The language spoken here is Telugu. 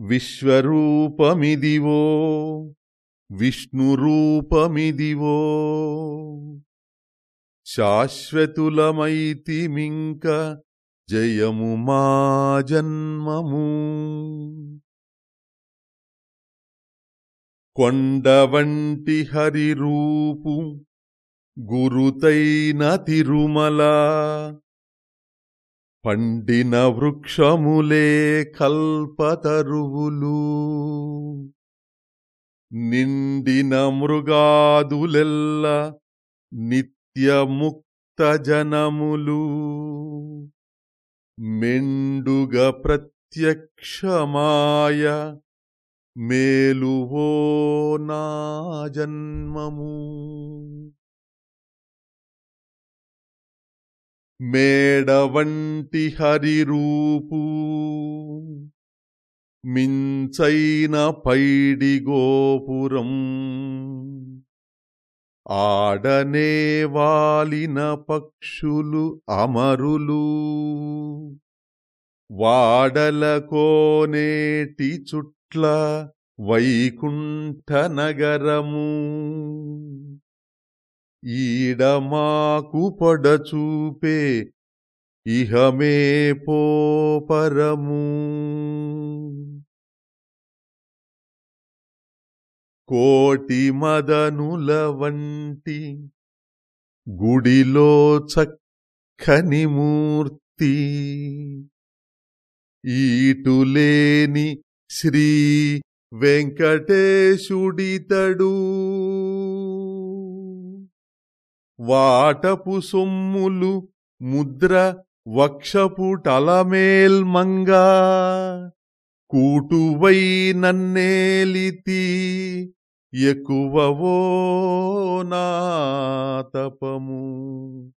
విశ్వరూపమిదివో విష్ణురూపమిదివో. శాశ్వతులమైతిమింక జయము మా జన్మము. కొండవంటి హరిరూపు గురుతైన తిరుమల పండిన వృక్షములే కల్పతరువులు. నిండిన మృగాదులెల్ల నిత్యముక్త జనములు. మెండుగ ప్రత్యక్షమాయ మేలువో నా జన్మము. మేడవంటి హరిరూపు. మించైన పైడి గోపురం ఆడనే వాలిన పక్షులు అమరులు. వాడల కోనేటి చుట్ల వైకుంఠ నగరము. ఈడ మాకు పడచూపే ఇహమే పోపరము కోటి మదనుల వంటి గుడిలో చక్కని మూర్తి ఈటులేని శ్రీ వెంకటేశుడితడు వాటపు సొమ్ములు ముద్ర వక్షపుటలమేల్మంగా కూటువై నన్నేలితి ఎక్కువవో నా తపము.